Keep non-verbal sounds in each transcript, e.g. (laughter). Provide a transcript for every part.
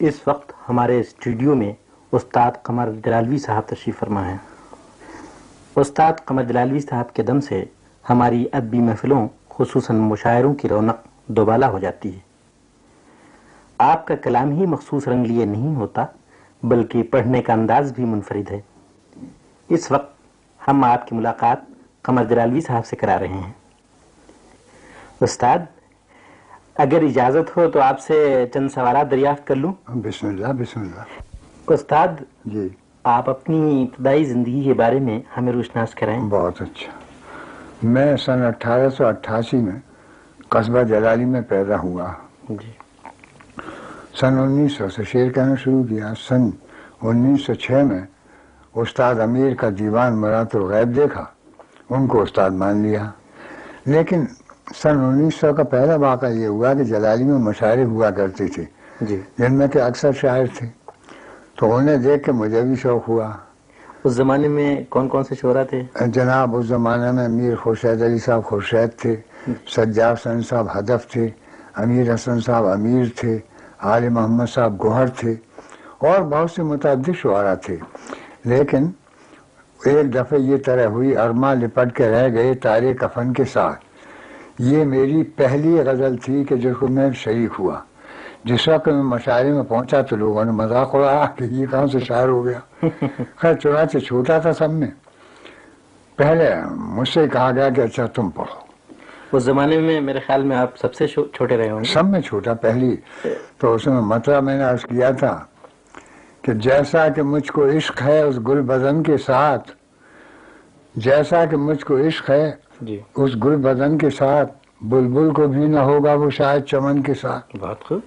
اس وقت ہمارے اسٹوڈیو میں استاد قمر جلالوی صاحب تشریف فرما ہیں۔ استاد قمر جلالوی صاحب کے دم سے ہماری ادبی محفلوں، خصوصاً مشاعروں کی رونق دوبالا ہو جاتی ہے۔ آپ کا کلام ہی مخصوص رنگ لیے نہیں ہوتا، بلکہ پڑھنے کا انداز بھی منفرد ہے۔ اس وقت ہم آپ کی ملاقات قمر جلالوی صاحب سے کرا رہے ہیں۔ استاد اگر اجازت ہو تو آپ سے چند سوالات دریافت کر لوں۔ بسم اللہ بسم اللہ۔ استاد جی۔ آپ اپنی ابتدائی زندگی کے بارے میں ہمیں روشناس کرائیں۔ بہت اچھا۔ میں سن اٹھارہ سو اٹھاسی میں قصبہ جلالی میں پیدا ہوا۔ جی۔ سن انیس سو سے شعر کہنا شروع کیا۔ سن انیس سو چھ میں استاد امیر کا دیوان مرات الغیب دیکھا۔ ان کو استاد مان لیا۔ لیکن سن انیس سو کا پہلا واقعہ یہ ہوا کہ جلالی میں مشاعرے ہوا کرتے تھے۔ جی۔ جن میں کہ اکثر شاعر تھے۔ تو انہیں دیکھ کے مجھے بھی شوق ہوا۔ اس زمانے میں کون کون سے شعرا تھے؟ جناب اس زمانے میں امیر خورشید علی صاحب خورشید تھے سجاد حسن صاحب ہدف تھے امیر حسن صاحب امیر تھے عال محمد صاحب گوہر تھے اور بہت سے متعدد شعرا تھے۔ لیکن ایک دفعہ یہ طرح ہوئی ارما لپٹ کے رہ گئے تارے کفن کے ساتھ۔ یہ میری پہلی غزل تھی کہ جس کو میں شریک ہوا۔ جس وقت میں مشاعرے میں پہنچا تو لوگوں نے مذاق اڑایا کہ یہ کہاں سے شاعر ہو گیا۔ (laughs) خیر چنانچہ چھوٹا تھا سب میں۔ پہلے مجھ سے کہا گیا کہ اچھا تم پڑھو۔ اس زمانے میں میرے خیال میں آپ سب سے چھو- چھوٹے رہے ہوں سب میں چھوٹا پہلی۔ تو اس میں مطلب میں نے عرض کیا تھا کہ جیسا کہ مجھ کو عشق ہے اس گل بدن کے ساتھ جیسا کہ مجھ کو عشق ہے جی۔ اس گل بدن کے ساتھ بلبل کو بھی نہ ہوگا وہ شاید چمن کے ساتھ۔ بہت خوب۔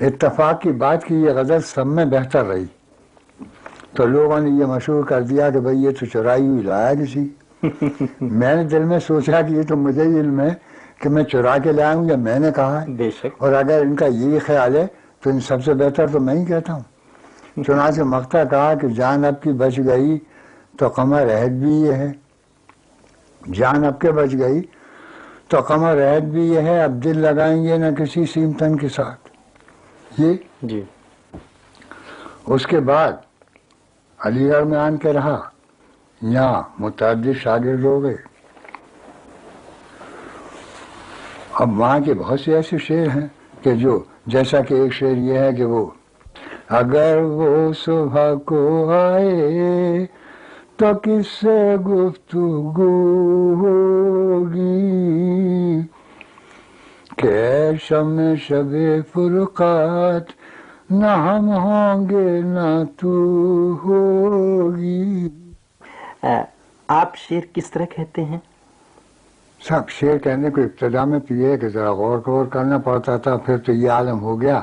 اتفاق کی بات کی یہ غزل سب میں بہتر رہی۔ تو لوگوں نے یہ مشہور کر دیا کہ بھئی یہ تو چرائی ہوئی لایا کسی۔ (laughs) میں نے دل میں سوچا کہ یہ تو مجھے علم ہے کہ میں چرا کے لایا ہوں یا میں نے کہا ہے۔ بے شک۔ اور اگر ان کا یہی خیال ہے تو ان سب سے بہتر تو میں ہی کہتا ہوں۔ چنانچہ مقتا کہا کہ جان اب کی بچ گئی تو قمر عہد بھی یہ ہے۔ جان اب کے بچ گئی تو قمر عہد بھی یہ ہے اب دل لگائیں گے نہ کسی سیمتن کے ساتھ۔ یہ جی۔ اس کے بعد علی گڑھ میں آن کے رہا۔ یہاں متعدد شاگرد ہو گئے۔ اب وہاں کے بہت سے ایسے شعر ہیں کہ جو جیسا کہ ایک شعر یہ ہے کہ وہ اگر وہ صبح کو آئے تو کس سے گفتگو ہوگی۔ کہ شم شب فرقات نہ ہم ہوں گے نہ تو ہوگی۔ آپ شعر کس طرح کہتے ہیں؟ سب شعر کہنے کو ابتدا میں تو یہ کہ ذرا غور غور کرنا پڑتا تھا پھر تو یہ عالم ہو گیا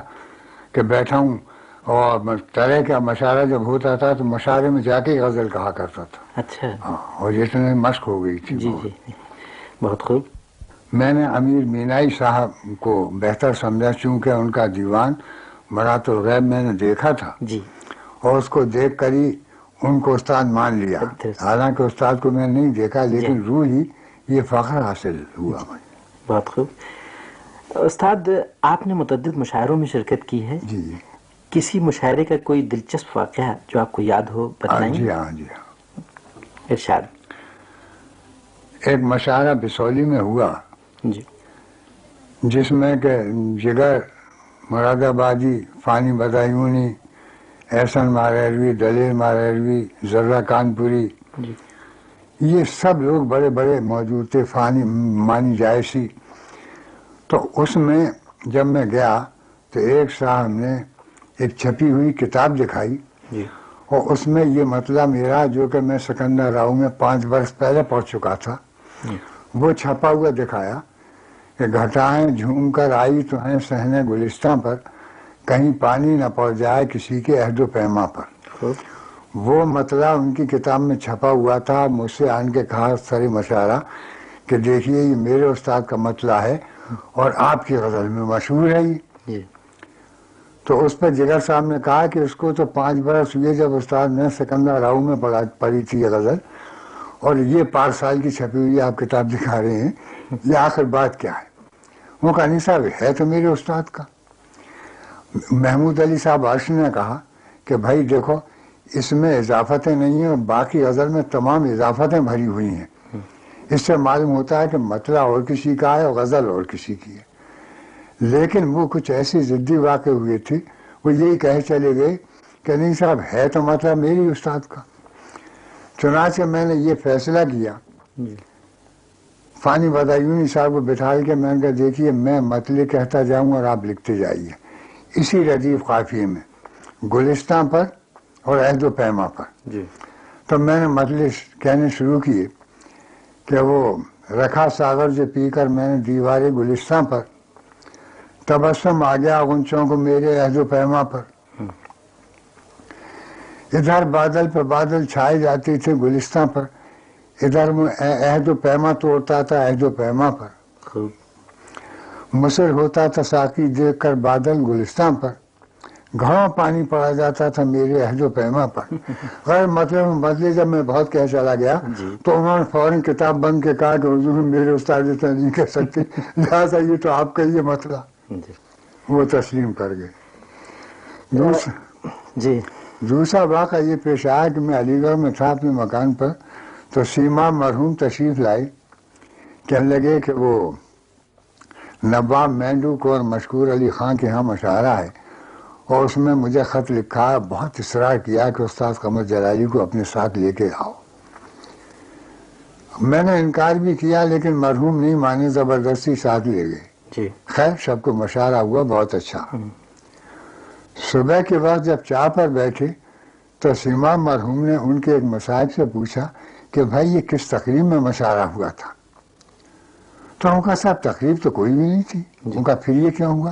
کہ بیٹھا ہوں۔ اور میں طرح کا مشاعرہ جب ہوتا تھا تو مشاعرے میں جا کے غزل کہا کرتا تھا۔ اچھا۔ ہاں، اور جتنے مشق ہو گئی تھی جی بہت۔ جی بہت خوب۔ میں نے امیر مینائی صاحب کو بہتر سمجھا چونکہ ان کا دیوان مرات الغیب میں نے دیکھا تھا۔ جی۔ اور اس کو دیکھ کر ہی ان کو استاد مان لیا۔ حالانکہ استاد کو میں نے نہیں دیکھا لیکن روح ہی یہ فخر حاصل ہوا۔ مجھے بہت خوب۔ استاد آپ نے متعدد مشاعروں میں شرکت کی ہے۔ جی جی۔ کسی مشاعرے کا کوئی دلچسپ واقعہ جو آپ کو یاد ہو ہاں بتائیں جی ہاں جی ہاں۔ ارشاد۔ ایک مشاعرہ بسولی میں ہوا۔ جی۔ جس میں کہ جگر مراد آبادی فانی بدایونی احسن ماریروی دلیل ماریروی ذرہ کانپوری۔ جی۔ یہ سب لوگ بڑے بڑے موجود تھے فانی مانی جائسی تو اس میں جب میں گیا تو ایک صاحب نے ایک چھپی ہوئی کتاب دکھائی جی۔ اور اس میں یہ مطلب میرا جو کہ میں سکندر راؤ میں پانچ برس پہلے پہنچ چکا تھا وہ چھپا ہوا دکھایا کہ گھٹائیں جھوم کر آئی تو ہیں سہنے گلستان پر کہیں پانی نہ پڑ جائے کسی کے عہد و پیما پر۔ وہ مطلب ان کی کتاب میں چھپا ہوا تھا مجھ سے آن کے کہا سری مشاعرہ کہ دیکھیے یہ میرے استاد کا مطلع ہے اور آپ کی غزل میں مشہور ہے یہ۔ جی۔ تو اس پہ جگر صاحب نے کہا کہ اس کو تو پانچ برس ہوئے جب استاد نے سکندر راؤ میں پڑھا پڑھی تھی یہ غزل، اور یہ پانچ سال کی چھپی ہوئی آپ کتاب دکھا رہے ہیں، یہ آخر بات کیا ہے؟ وہ کہا، نہیں صاحب، ہے تو میرے استاد کا. محمود علی صاحب عرش نے کہا کہ، بھائی دیکھو، اس میں اضافتیں نہیں ہیں اور باقی غزل میں تمام اضافتیں بھری ہوئی ہیں۔ اس سے معلوم ہوتا ہے کہ مطلع اور کسی کا ہے اور غزل اور کسی کی ہے۔ لیکن وہ کچھ ایسی ضدی واقع ہوئے تھے وہ یہی کہے چلے گئے کہ نہیں صاحب ہے تو مطلب میری استاد کا۔ چنانچہ میں نے یہ فیصلہ کیا۔ جی۔ فانی بدایونی صاحب کو بٹھا کے میں نے کہا دیکھیے میں مطلع کہتا جاؤں اور آپ لکھتے جائیے۔ اسی ردیف قافیے میں گلستان پر اور عہد و پیما پر۔ جی۔ تو میں نے مطلع کہنے شروع کیے کہ وہ رکھا ساگر جو پی کر میں نے دیوار گلستان پر تبسم آ گیا غنچوں کو میرے عہد و پیما پر۔ ادھر بادل پہ بادل چھائے جاتے تھے گلستان پر۔ ادھر عہد و پیما توڑتا تھا عہد و پیما پر۔ مصر ہوتا تھا ساکی دیکھ کر بادل گلستان پر۔ گھڑوں پانی پڑا جاتا تھا میرے عہد و پیما پر۔ (laughs) غیر مطلب بدلے جب میں بہت کہہ چلا گیا جی۔ تو انہوں نے فوراً کتاب بند کے کہا کہ حضور میرے استاد اتنا نہیں کہہ سکتے۔ (laughs) لہٰذا یہ تو آپ کا یہ مسئلہ۔ جی وہ تسلیم کر گئے۔ جی۔ دوسرا واقعہ یہ پیش آیا کہ میں علی گڑھ میں تھا اپنے مکان پر تو سیما مرحوم تشریف لائی۔ کہنے لگے کہ وہ نواب مینڈو کو اور مشکور علی خان کے ہاں مشاعرہ ہے۔ اور اس میں مجھے خط لکھا بہت اصرار کیا کہ استاد قمر جلالی کو اپنے ساتھ لے کے آؤ۔ میں نے انکار بھی کیا لیکن مرحوم نہیں مانے زبردستی ساتھ لے گئے۔ جی۔ خیر سب کو مشاعرہ ہوا بہت اچھا۔ صبح کے وقت جب چاہ پر بیٹھے تو سیما مرحوم نے ان کے ایک مسائب سے پوچھا کہ بھائی یہ کس تقریب میں مشاعرہ ہوا تھا؟ تو ان کا صاحب تقریب تو کوئی بھی نہیں تھی۔ ان کا پھر یہ کیوں ہوا؟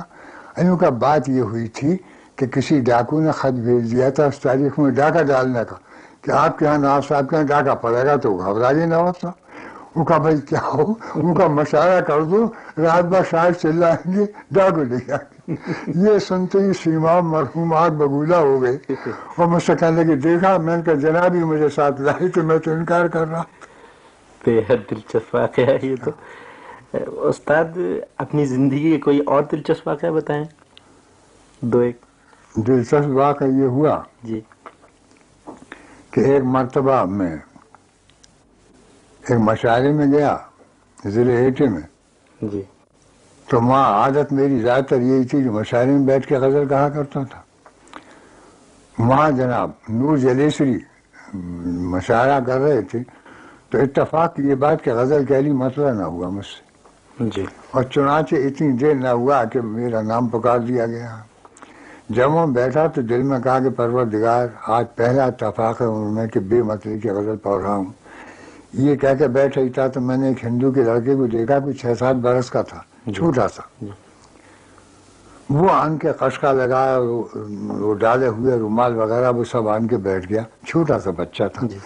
ان کا بات یہ ہوئی تھی کہ کسی ڈاکو نے خط بھیج دیا تھا اس تاریخ میں ڈاکہ ڈالنے کا کہ آپ کے یہاں نواب صاحب کے یہاں ڈاکہ پڑے گا تو گھبرا گئے نواب صاحب ان کا بھائی کیا ہو؟ ان کا مشاعرہ کر دو رات بھر شاید چلائیں گے ڈاکو لے جائیں گے۔ یہ سنتے ہی سیما مرحوم آگ بگولا ہو گئے۔ اور مجھ سے کہنے لگے دیکھا میں نے کہا جناب ہی مجھے ساتھ لائی تو میں تو انکار کر رہا۔ بے حد دلچسپ واقعہ ہے یہ تو۔ استاد اپنی زندگی کے کوئی اور دلچسپ واقعہ بتائیں؟ دو ایک۔ دلچسپ واقعہ یہ ہوا جی۔ کہ ایک مرتبہ میں ایک مشاعرے میں گیا ضلع ایٹے میں۔ جی۔ تو وہاں عادت میری زیادہ تر یہی تھی کہ مشاعرے میں بیٹھ کے غزل کہا کرتا تھا۔ وہاں جناب نور جلیسری مشاعرہ کر رہے تھے تو اتفاق یہ بات کہ غزل کے علی مسئلہ نہ ہوا مجھ سے۔ جی۔ اور چنانچہ اتنی دیر نہ ہوا کہ میرا نام پکار دیا گیا۔ جب وہ بیٹھا تو دل میں کہا کہ پروردگار آج پہلا اتفاق ہے ان میں کہ بے مطلب کی غزل پڑھ رہا ہوں۔ یہ کہہ کے بیٹھ رہی تھا تو میں نے ایک ہندو کے لڑکے کو دیکھا کہ چھ سات برس کا تھا چھوٹا سا۔ وہ آن کے لگایا اور وہ ڈالے ہوئے رومال وغیرہ وہ سب آن کے بیٹھ گیا۔ چھوٹا سا بچہ تھا۔ جی۔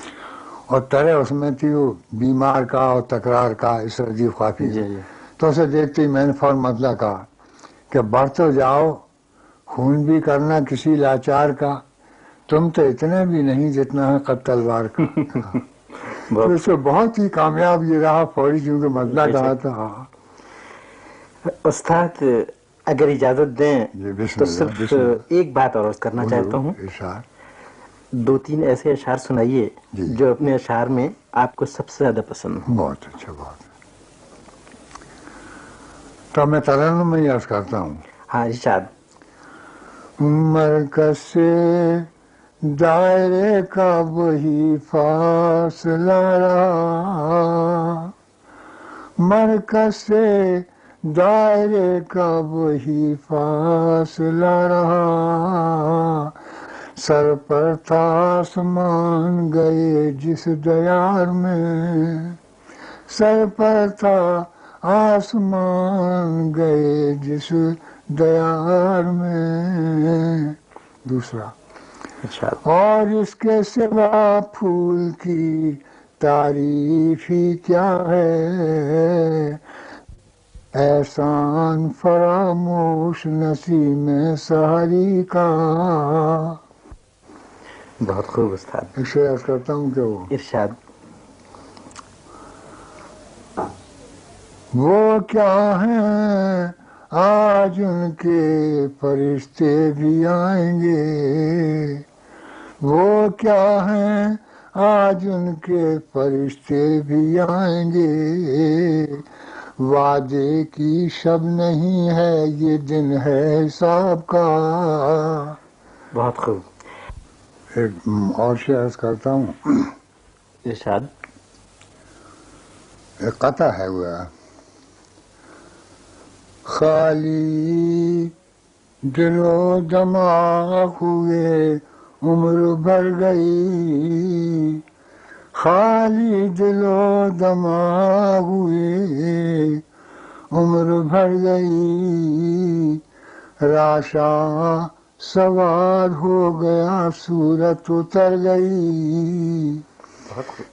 اور طرح اس میں تھی وہ بیمار کا اور تکرار کا اس جی جی۔ تو اسے دیکھتے ہی میں نے فوراً مطلب کہا کہ بڑھ تو جاؤ خون بھی کرنا کسی لاچار کا تم تو اتنے بھی نہیں جتنا ہے قد تلوار کا۔ (laughs) بہت اس سے بہت ہی کامیاب یہ رہا فوری کیونکہ مطلب کہا تھا۔ ہاں۔ استاد اگر اجازت دیں جی، تو صرف۔ ایک بات اور کرنا چاہتا ہوں۔ دو تین ایسے اشعار سنائیے جی۔ جو اپنے اشعار میں آپ کو سب سے زیادہ پسند ہوں۔ بہت اچھا بہت۔ تو میں ترنم میں عرض کرتا ہوں۔ ہاں ارشاد۔ مرکز سے دائرے کا وہی فاصلہ رہا۔ مرکز سے دائرے کا وہی فاصلہ رہا۔ سر پر تھا آسمان گئے جس دیار میں۔ سر پر تھا آسمان گئے جس دیار میں۔ دوسرا۔ اور اس کے سوا پھول کی تعریف ہی کیا ہے؟ احسان فراموش نسیم سہری کا۔ بہت خوب استاد۔ ایک کرتا ہوں کہ وہ ارشاد۔ وہ کیا ہے؟ آج ان کے فرشتے بھی آئیں گے۔ وہ کیا ہیں؟ آج ان کے فرشتے بھی آئیں گے۔ وعدے کی شب نہیں ہے یہ دن ہے حساب کا۔ بہت خوب۔ ایک اور شعر کرتا ہوں۔ ارشاد۔ ایک قطع ہے وہ۔ خالی دل و دماغ ہوئے عمر بھر گئی۔ خالی دل و دماغ ہوئے۔ عمر بھر گئی۔ راشا سوار ہو گیا صورت اتر گئی۔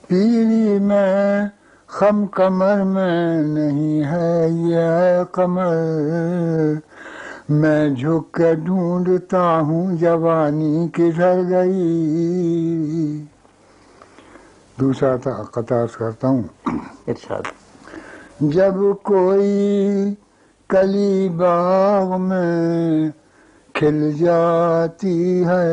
پیری میں خم کمر میں نہیں ہے یہ کمر میں جھک کے ڈھونڈتا ہوں جوانی کدھر گئی دوسرا تھا قطار کرتا ہوں۔ ارشاد۔ جب کوئی کلی باغ میں کھل جاتی ہے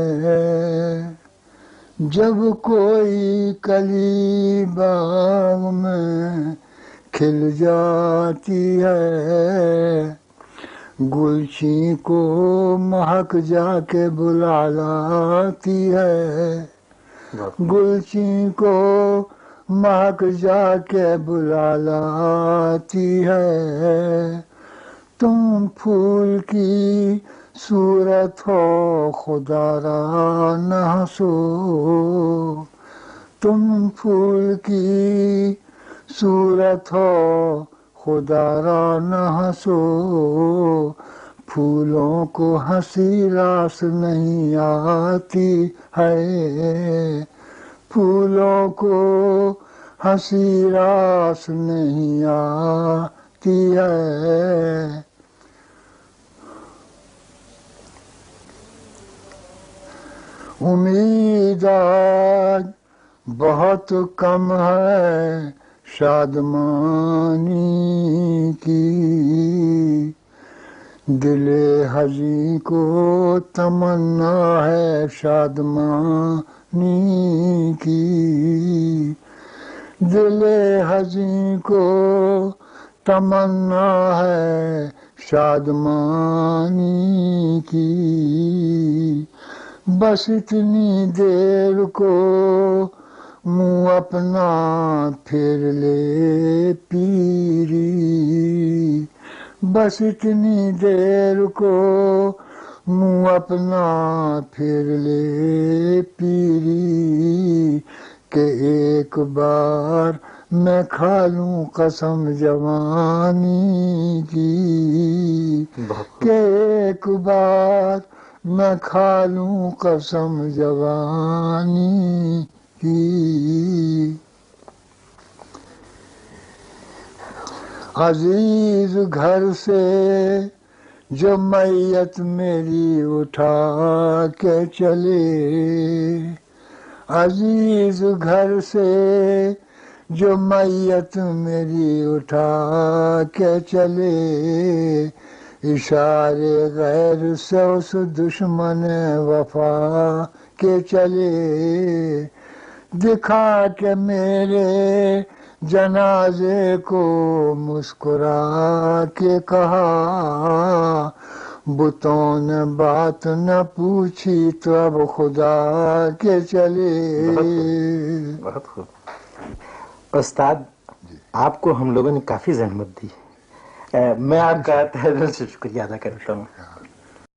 جب کوئی کلی باغ میں کھل جاتی ہے گلچی کو مہک جا کے بلا لاتی ہے۔ بہت گلچی کو مہک جا کے بلا لاتی ہے۔ تم پھول کی صورت ہو، خدا را نہ ہنسو۔ تم پھول کی صورت ہو خدا را نہ ہنسو، پھولوں کو ہنسی راس نہیں آتی ہے۔ پھولوں کو ہنسی راس نہیں آتی ہے۔ امید آج بہت کم ہے۔ شادمانی کی۔ دل حجی کو تمنا ہے شادمانی کی۔ دل حجی کو تمنا ہے شادمانی کی۔ بس اتنی دیر کو منہ اپنا پھر لے پیری۔ بس اتنی دیر کو منہ اپنا پھر لے پیری کہ ایک بار میں کھا لوں قسم جوانی کی۔ کہ ایک بار میں کھا لوں قسم جوانی کی۔ عزیز گھر سے جو میت میری اٹھا کے چلے۔ عزیز گھر سے جو میت میری اٹھا کے چلے۔ اشارے غیر سے اس دشمن وفا کے چلے۔ دکھا کے میرے جنازے کو مسکرا کے کہا بتوں نے بات نہ پوچھی تو اب خدا کے چلے۔ بہت خوب استاد آپ کو ہم لوگوں نے کافی زحمت دی۔ میں آپ کا دل سے شکریہ ادا کرتا ہوں۔